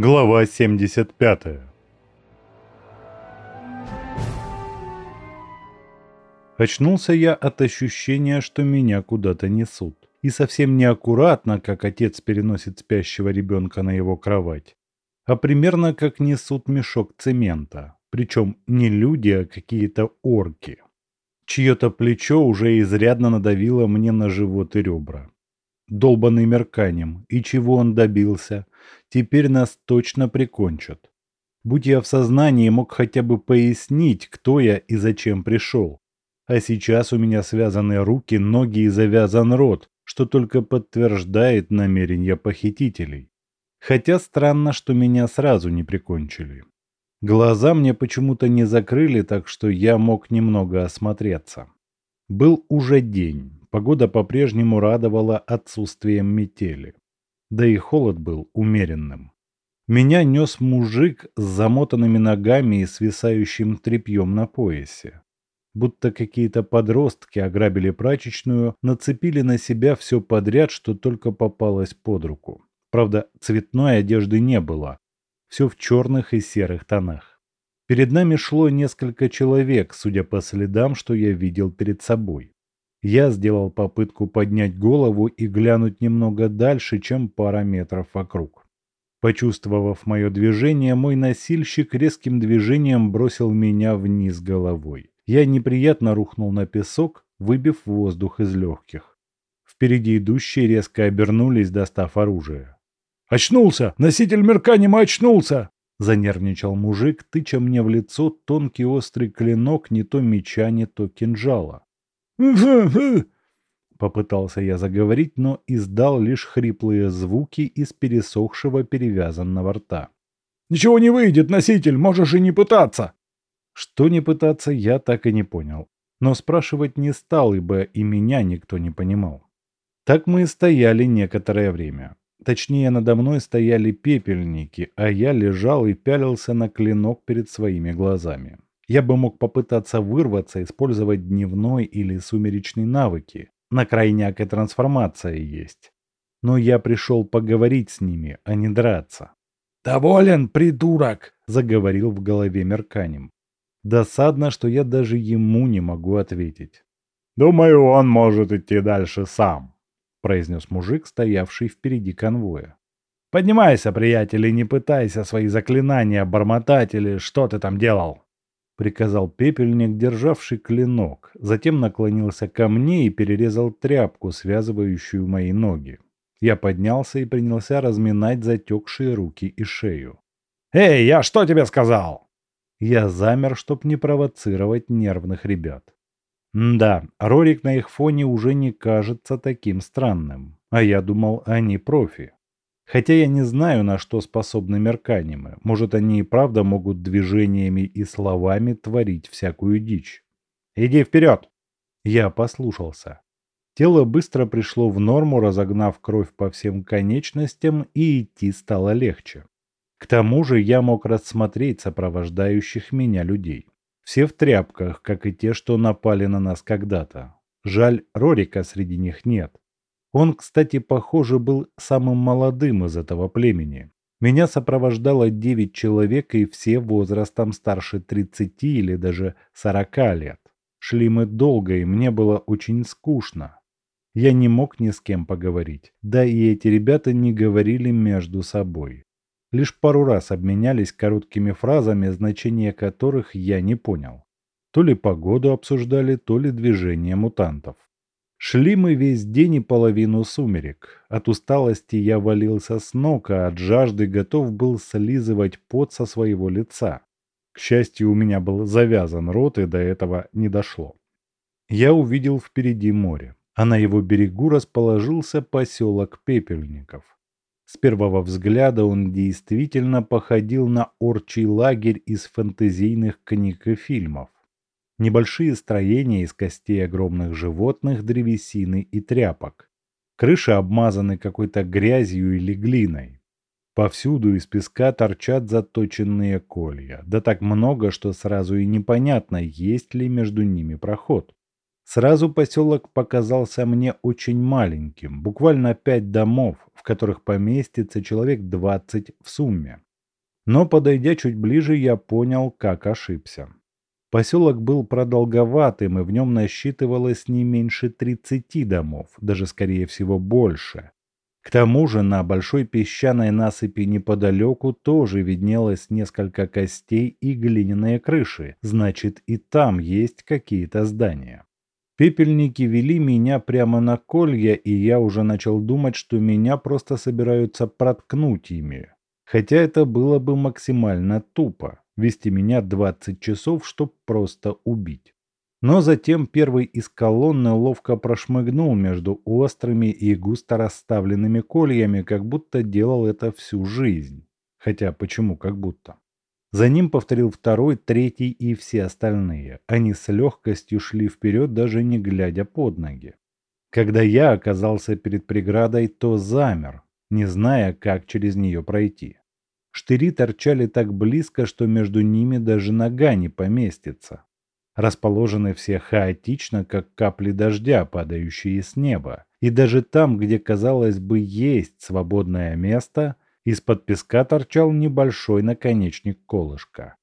Глава 75 Очнулся я от ощущения, что меня куда-то несут. И совсем неаккуратно, как отец переносит спящего ребенка на его кровать, а примерно как несут мешок цемента. Причем не люди, а какие-то орки. Чье-то плечо уже изрядно надавило мне на живот и ребра. Долбанный мерканем. И чего он добился? Теперь нас точно прикончат. Будь я в сознании, мог хотя бы пояснить, кто я и зачем пришел. А сейчас у меня связаны руки, ноги и завязан рот, что только подтверждает намерения похитителей. Хотя странно, что меня сразу не прикончили. Глаза мне почему-то не закрыли, так что я мог немного осмотреться. Был уже день, погода по-прежнему радовала отсутствием метели. Да и холод был умеренным. Меня нес мужик с замотанными ногами и свисающим тряпьем на поясе будто какие-то подростки ограбили прачечную, нацепили на себя все подряд, что только попалось под руку. Правда, цветной одежды не было. Все в черных и серых тонах. Перед нами шло несколько человек, судя по следам, что я видел перед собой. Я сделал попытку поднять голову и глянуть немного дальше, чем пара метров вокруг. Почувствовав мое движение, мой носильщик резким движением бросил меня вниз головой. Я неприятно рухнул на песок, выбив воздух из легких. Впереди идущие резко обернулись, достав оружие. «Очнулся! Носитель Мерканима очнулся!» Занервничал мужик, тыча мне в лицо тонкий острый клинок не то меча, не то кинжала. Попытался я заговорить, но издал лишь хриплые звуки из пересохшего перевязанного рта. «Ничего не выйдет, носитель, можешь и не пытаться!» Что не пытаться, я так и не понял. Но спрашивать не стал, ибо и меня никто не понимал. Так мы и стояли некоторое время. Точнее, надо мной стояли пепельники, а я лежал и пялился на клинок перед своими глазами. Я бы мог попытаться вырваться, использовать дневной или сумеречный навыки. На крайняк и трансформация есть. Но я пришел поговорить с ними, а не драться. «Доволен, придурок!» – заговорил в голове Мерканем. Досадно, что я даже ему не могу ответить. «Думаю, он может идти дальше сам», — произнес мужик, стоявший впереди конвоя. «Поднимайся, приятель, и не пытайся свои заклинания бормотать или что ты там делал», — приказал пепельник, державший клинок, затем наклонился ко мне и перерезал тряпку, связывающую мои ноги. Я поднялся и принялся разминать затекшие руки и шею. «Эй, я что тебе сказал?» Я замер, чтоб не провоцировать нервных ребят. да, Рорик на их фоне уже не кажется таким странным. А я думал, они профи. Хотя я не знаю, на что способны мерканимы. Может, они и правда могут движениями и словами творить всякую дичь. «Иди вперед!» Я послушался. Тело быстро пришло в норму, разогнав кровь по всем конечностям, и идти стало легче. К тому же я мог рассмотреть сопровождающих меня людей. Все в тряпках, как и те, что напали на нас когда-то. Жаль, Рорика среди них нет. Он, кстати, похоже, был самым молодым из этого племени. Меня сопровождало девять человек, и все возрастом старше 30 или даже 40 лет. Шли мы долго, и мне было очень скучно. Я не мог ни с кем поговорить. Да и эти ребята не говорили между собой лишь пару раз обменялись короткими фразами, значения которых я не понял. То ли погоду обсуждали, то ли движение мутантов. Шли мы весь день и половину сумерек. От усталости я валился с ног, а от жажды готов был слизывать пот со своего лица. К счастью, у меня был завязан рот, и до этого не дошло. Я увидел впереди море, а на его берегу расположился поселок Пепельников. С первого взгляда он действительно походил на орчий лагерь из фэнтезийных книг и фильмов. Небольшие строения из костей огромных животных, древесины и тряпок. Крыши обмазаны какой-то грязью или глиной. Повсюду из песка торчат заточенные колья. Да так много, что сразу и непонятно, есть ли между ними проход. Сразу поселок показался мне очень маленьким, буквально пять домов, в которых поместится человек 20 в сумме. Но, подойдя чуть ближе, я понял, как ошибся. Поселок был продолговатым, и в нем насчитывалось не меньше 30 домов, даже скорее всего больше. К тому же на большой песчаной насыпи неподалеку тоже виднелось несколько костей и глиняные крыши, значит и там есть какие-то здания. Пепельники вели меня прямо на колья, и я уже начал думать, что меня просто собираются проткнуть ими. Хотя это было бы максимально тупо вести меня 20 часов, чтобы просто убить. Но затем первый из колонны ловко прошмыгнул между острыми и густо расставленными кольями, как будто делал это всю жизнь. Хотя почему как будто? За ним повторил второй, третий и все остальные. Они с легкостью шли вперед, даже не глядя под ноги. Когда я оказался перед преградой, то замер, не зная, как через нее пройти. Штыри торчали так близко, что между ними даже нога не поместится. Расположены все хаотично, как капли дождя, падающие с неба. И даже там, где, казалось бы, есть свободное место, из-под песка торчал небольшой наконечник колышка.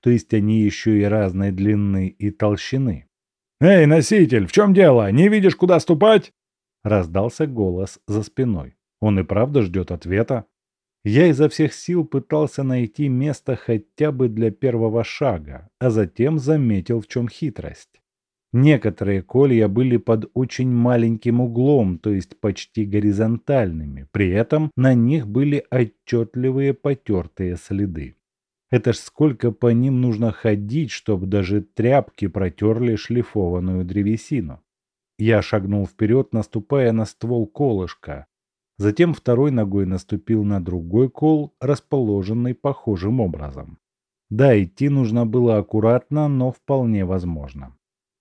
То есть они еще и разной длины и толщины. «Эй, носитель, в чем дело? Не видишь, куда ступать?» Раздался голос за спиной. Он и правда ждет ответа. Я изо всех сил пытался найти место хотя бы для первого шага, а затем заметил, в чем хитрость. Некоторые колья были под очень маленьким углом, то есть почти горизонтальными, при этом на них были отчетливые потертые следы. Это ж сколько по ним нужно ходить, чтобы даже тряпки протерли шлифованную древесину. Я шагнул вперед, наступая на ствол колышка, Затем второй ногой наступил на другой кол, расположенный похожим образом. Да, идти нужно было аккуратно, но вполне возможно.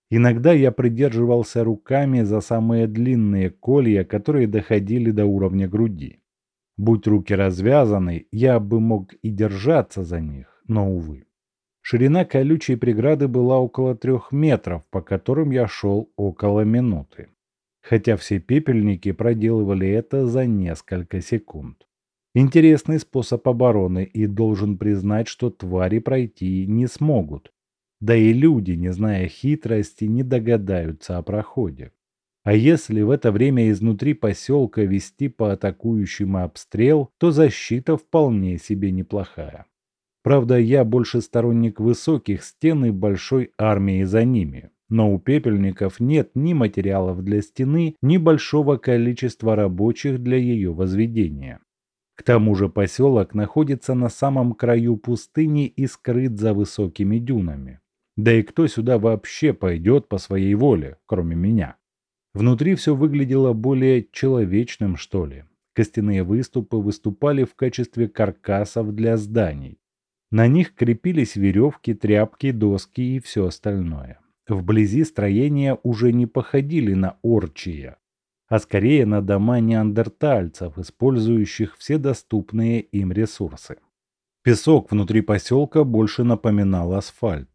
Иногда я придерживался руками за самые длинные колья, которые доходили до уровня груди. Будь руки развязаны, я бы мог и держаться за них, но, увы. Ширина колючей преграды была около трех метров, по которым я шел около минуты хотя все пепельники проделывали это за несколько секунд. Интересный способ обороны, и должен признать, что твари пройти не смогут. Да и люди, не зная хитрости, не догадаются о проходе. А если в это время изнутри поселка вести по атакующим обстрел, то защита вполне себе неплохая. Правда, я больше сторонник высоких стен и большой армии за ними. Но у пепельников нет ни материалов для стены, ни большого количества рабочих для ее возведения. К тому же поселок находится на самом краю пустыни и скрыт за высокими дюнами. Да и кто сюда вообще пойдет по своей воле, кроме меня? Внутри все выглядело более человечным, что ли. Костяные выступы выступали в качестве каркасов для зданий. На них крепились веревки, тряпки, доски и все остальное. Вблизи строения уже не походили на орчие, а скорее на дома неандертальцев, использующих все доступные им ресурсы. Песок внутри поселка больше напоминал асфальт.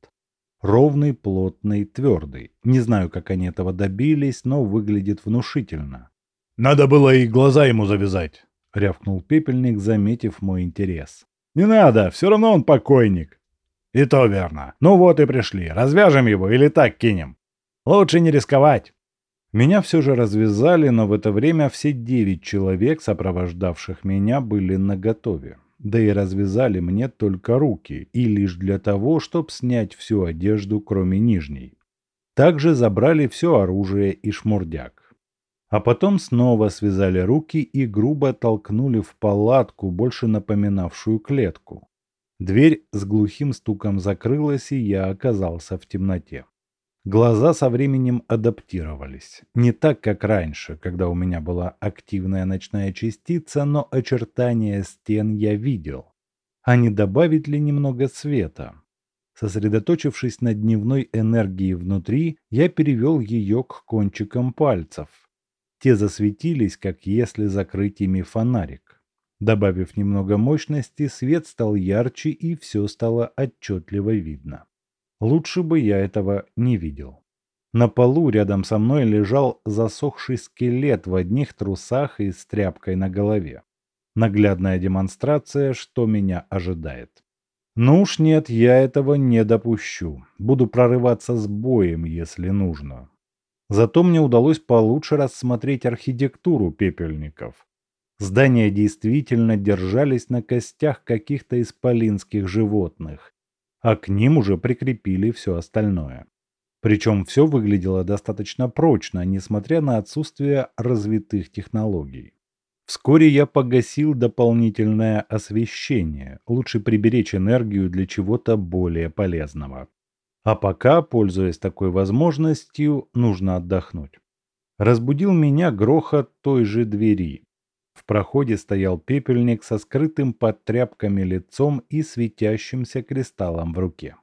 Ровный, плотный, твердый. Не знаю, как они этого добились, но выглядит внушительно. «Надо было и глаза ему завязать», — рявкнул пепельник, заметив мой интерес. «Не надо, все равно он покойник», «И то верно. Ну вот и пришли. Развяжем его или так кинем? Лучше не рисковать». Меня все же развязали, но в это время все девять человек, сопровождавших меня, были наготове. Да и развязали мне только руки, и лишь для того, чтобы снять всю одежду, кроме нижней. Также забрали все оружие и шмурдяк. А потом снова связали руки и грубо толкнули в палатку, больше напоминавшую клетку. Дверь с глухим стуком закрылась, и я оказался в темноте. Глаза со временем адаптировались. Не так, как раньше, когда у меня была активная ночная частица, но очертания стен я видел. А не добавить ли немного света? Сосредоточившись на дневной энергии внутри, я перевел ее к кончикам пальцев. Те засветились, как если закрыть ими фонарик. Добавив немного мощности, свет стал ярче и все стало отчетливо видно. Лучше бы я этого не видел. На полу рядом со мной лежал засохший скелет в одних трусах и с тряпкой на голове. Наглядная демонстрация, что меня ожидает. Ну уж нет, я этого не допущу. Буду прорываться с боем, если нужно. Зато мне удалось получше рассмотреть архитектуру пепельников. Здания действительно держались на костях каких-то исполинских животных, а к ним уже прикрепили все остальное. Причем все выглядело достаточно прочно, несмотря на отсутствие развитых технологий. Вскоре я погасил дополнительное освещение. Лучше приберечь энергию для чего-то более полезного. А пока, пользуясь такой возможностью, нужно отдохнуть. Разбудил меня грохот той же двери. В проходе стоял пепельник со скрытым под тряпками лицом и светящимся кристаллом в руке.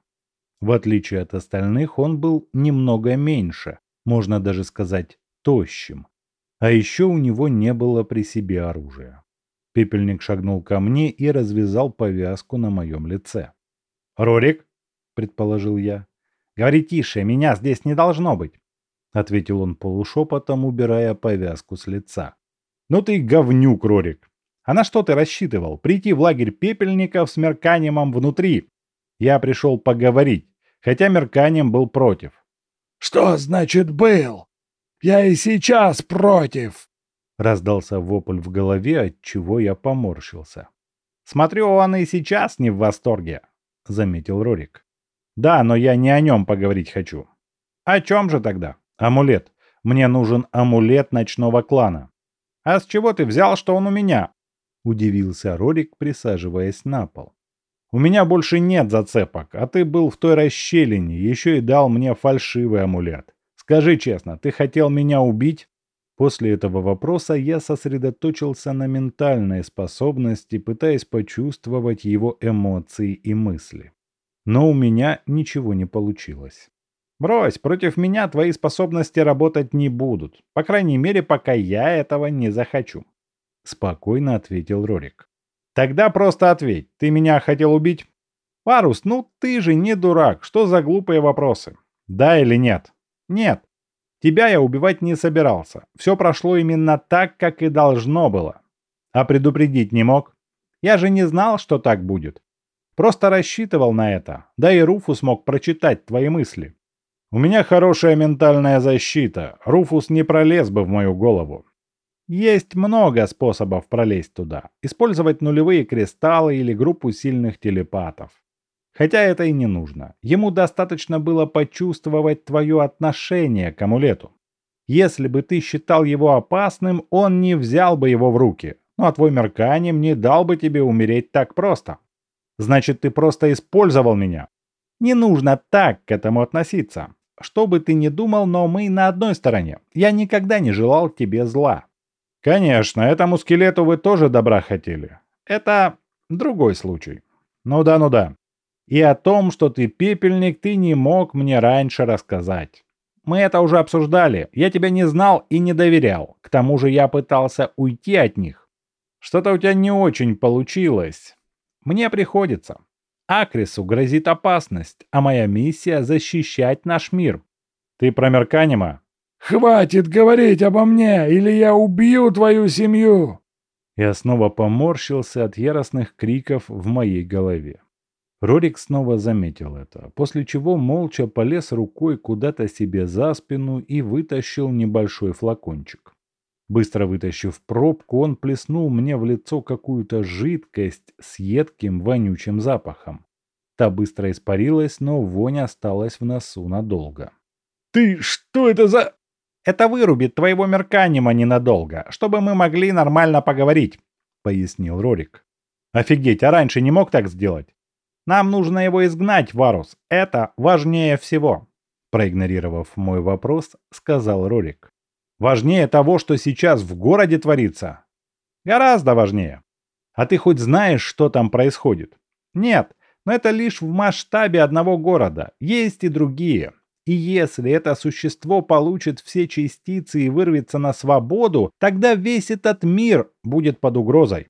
В отличие от остальных, он был немного меньше, можно даже сказать, тощим. А еще у него не было при себе оружия. Пепельник шагнул ко мне и развязал повязку на моем лице. «Рорик?» – предположил я. «Говори тише, меня здесь не должно быть», – ответил он полушепотом, убирая повязку с лица. «Ну ты говнюк, Рорик! А на что ты рассчитывал? Прийти в лагерь пепельников с Мерканимом внутри? Я пришел поговорить, хотя Мерканим был против». «Что значит «был»? Я и сейчас против!» Раздался вопль в голове, от чего я поморщился. «Смотрю, он и сейчас не в восторге», — заметил Рорик. «Да, но я не о нем поговорить хочу». «О чем же тогда?» «Амулет. Мне нужен амулет ночного клана». «А с чего ты взял, что он у меня?» — удивился Рорик, присаживаясь на пол. «У меня больше нет зацепок, а ты был в той расщелине, еще и дал мне фальшивый амулет. Скажи честно, ты хотел меня убить? После этого вопроса я сосредоточился на ментальной способности, пытаясь почувствовать его эмоции и мысли. Но у меня ничего не получилось. Брось, против меня твои способности работать не будут. По крайней мере, пока я этого не захочу. Спокойно ответил Рорик. Тогда просто ответь. Ты меня хотел убить? Варус, ну ты же не дурак. Что за глупые вопросы? Да или нет? Нет. Тебя я убивать не собирался. Все прошло именно так, как и должно было. А предупредить не мог. Я же не знал, что так будет. Просто рассчитывал на это. Да и Руфус мог прочитать твои мысли. У меня хорошая ментальная защита. Руфус не пролез бы в мою голову. Есть много способов пролезть туда. Использовать нулевые кристаллы или группу сильных телепатов. Хотя это и не нужно. Ему достаточно было почувствовать твое отношение к амулету. Если бы ты считал его опасным, он не взял бы его в руки. Ну а твой Мерканем не дал бы тебе умереть так просто. Значит, ты просто использовал меня. Не нужно так к этому относиться. Что бы ты ни думал, но мы на одной стороне. Я никогда не желал тебе зла. Конечно, этому скелету вы тоже добра хотели. Это другой случай. Ну да, ну да. И о том, что ты пепельник, ты не мог мне раньше рассказать. Мы это уже обсуждали. Я тебя не знал и не доверял. К тому же я пытался уйти от них. Что-то у тебя не очень получилось. Мне приходится. Акрису грозит опасность, а моя миссия — защищать наш мир. Ты про Мерканима? «Хватит говорить обо мне, или я убью твою семью!» Я снова поморщился от яростных криков в моей голове. Рорик снова заметил это, после чего молча полез рукой куда-то себе за спину и вытащил небольшой флакончик. Быстро вытащив пробку, он плеснул мне в лицо какую-то жидкость с едким вонючим запахом. Та быстро испарилась, но вонь осталась в носу надолго. «Ты что это за...» «Это вырубит твоего мерканима ненадолго, чтобы мы могли нормально поговорить», — пояснил Рорик. «Офигеть, а раньше не мог так сделать?» Нам нужно его изгнать, Варус. Это важнее всего. Проигнорировав мой вопрос, сказал Рорик. Важнее того, что сейчас в городе творится. Гораздо важнее. А ты хоть знаешь, что там происходит? Нет, но это лишь в масштабе одного города. Есть и другие. И если это существо получит все частицы и вырвется на свободу, тогда весь этот мир будет под угрозой.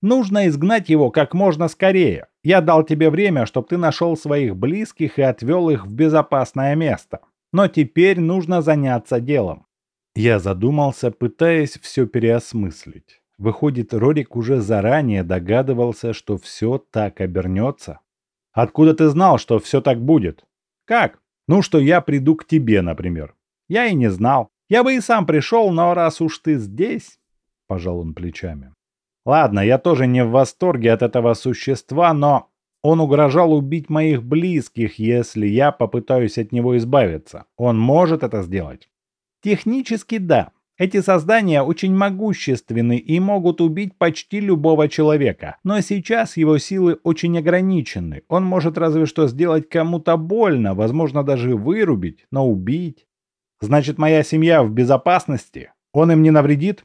Нужно изгнать его как можно скорее. Я дал тебе время, чтобы ты нашел своих близких и отвел их в безопасное место. Но теперь нужно заняться делом. Я задумался, пытаясь все переосмыслить. Выходит, Рорик уже заранее догадывался, что все так обернется. Откуда ты знал, что все так будет? Как? Ну, что я приду к тебе, например. Я и не знал. Я бы и сам пришел, но раз уж ты здесь... Пожал он плечами. Ладно, я тоже не в восторге от этого существа, но он угрожал убить моих близких, если я попытаюсь от него избавиться. Он может это сделать? Технически да. Эти создания очень могущественны и могут убить почти любого человека, но сейчас его силы очень ограничены. Он может разве что сделать кому-то больно, возможно даже вырубить, но убить. Значит, моя семья в безопасности? Он им не навредит?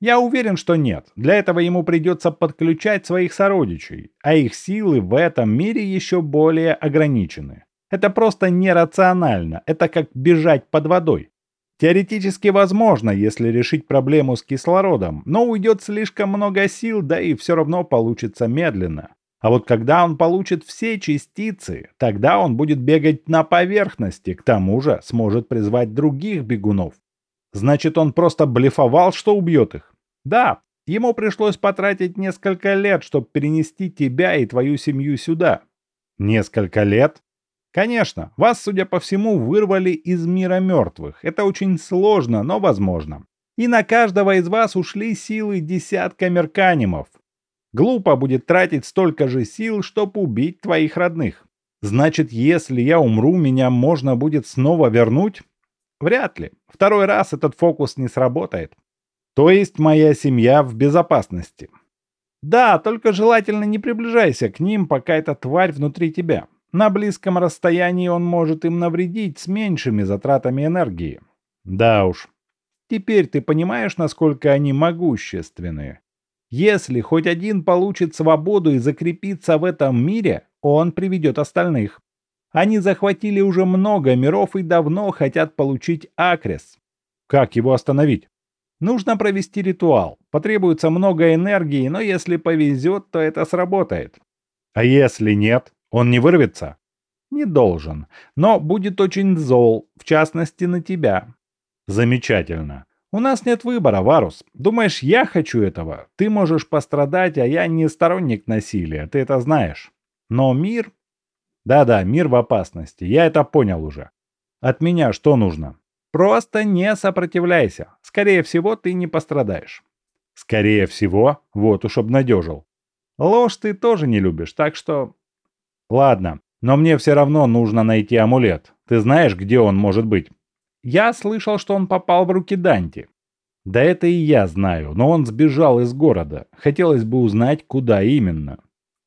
Я уверен, что нет. Для этого ему придется подключать своих сородичей, а их силы в этом мире еще более ограничены. Это просто нерационально, это как бежать под водой. Теоретически возможно, если решить проблему с кислородом, но уйдет слишком много сил, да и все равно получится медленно. А вот когда он получит все частицы, тогда он будет бегать на поверхности, к тому же сможет призвать других бегунов. Значит, он просто блефовал, что убьет их? Да, ему пришлось потратить несколько лет, чтобы перенести тебя и твою семью сюда. Несколько лет? Конечно, вас, судя по всему, вырвали из мира мертвых. Это очень сложно, но возможно. И на каждого из вас ушли силы десятка мерканимов. Глупо будет тратить столько же сил, чтобы убить твоих родных. Значит, если я умру, меня можно будет снова вернуть? Вряд ли. Второй раз этот фокус не сработает. То есть моя семья в безопасности. Да, только желательно не приближайся к ним, пока эта тварь внутри тебя. На близком расстоянии он может им навредить с меньшими затратами энергии. Да уж. Теперь ты понимаешь, насколько они могущественные. Если хоть один получит свободу и закрепится в этом мире, он приведет остальных. Они захватили уже много миров и давно хотят получить Акрес. Как его остановить? Нужно провести ритуал. Потребуется много энергии, но если повезет, то это сработает. А если нет? Он не вырвется? Не должен, но будет очень зол, в частности на тебя. Замечательно. У нас нет выбора, Варус. Думаешь, я хочу этого? Ты можешь пострадать, а я не сторонник насилия, ты это знаешь. Но мир... Да-да, мир в опасности, я это понял уже. От меня что нужно? Просто не сопротивляйся. Скорее всего, ты не пострадаешь. Скорее всего, вот уж обнадежил. Ложь ты тоже не любишь, так что Ладно, но мне все равно нужно найти амулет. Ты знаешь, где он может быть? Я слышал, что он попал в руки Данти. Да это и я знаю, но он сбежал из города. Хотелось бы узнать, куда именно.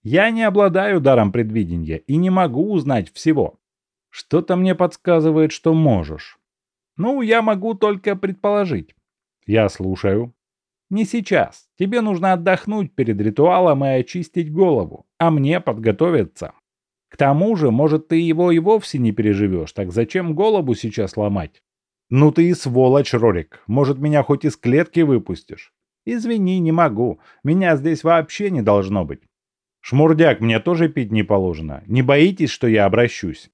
Я не обладаю даром предвидения и не могу узнать всего. Что-то мне подсказывает, что можешь. Ну, я могу только предположить. Я слушаю. Не сейчас. Тебе нужно отдохнуть перед ритуалом и очистить голову, а мне подготовиться. К тому же, может, ты его и вовсе не переживешь, так зачем голову сейчас ломать? Ну ты и сволочь, Рорик. Может, меня хоть из клетки выпустишь? Извини, не могу. Меня здесь вообще не должно быть. Шмурдяк, мне тоже пить не положено. Не боитесь, что я обращусь?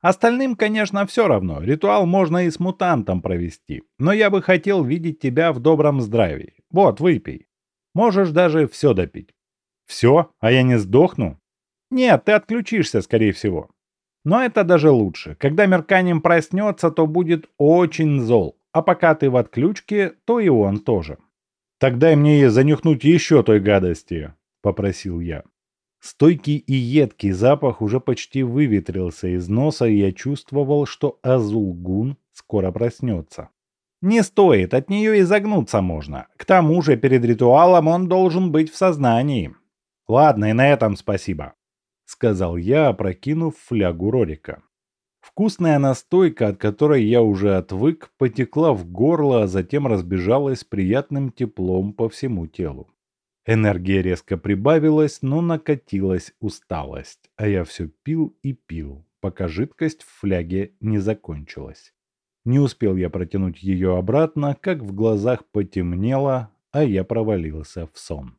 Остальным, конечно, все равно. Ритуал можно и с мутантом провести. Но я бы хотел видеть тебя в добром здравии. Вот, выпей. Можешь даже все допить. Все? А я не сдохну? Нет, ты отключишься, скорее всего. Но это даже лучше. Когда Мерканем проснется, то будет очень зол. А пока ты в отключке, то и он тоже. «Тогда мне занюхнуть еще той гадости», — попросил я. Стойкий и едкий запах уже почти выветрился из носа, и я чувствовал, что Азулгун скоро проснется. Не стоит, от нее изогнуться можно. К тому же перед ритуалом он должен быть в сознании. Ладно, и на этом спасибо сказал я, опрокинув флягу Рорика. Вкусная настойка, от которой я уже отвык, потекла в горло, а затем разбежалась приятным теплом по всему телу. Энергия резко прибавилась, но накатилась усталость, а я все пил и пил, пока жидкость в фляге не закончилась. Не успел я протянуть ее обратно, как в глазах потемнело, а я провалился в сон.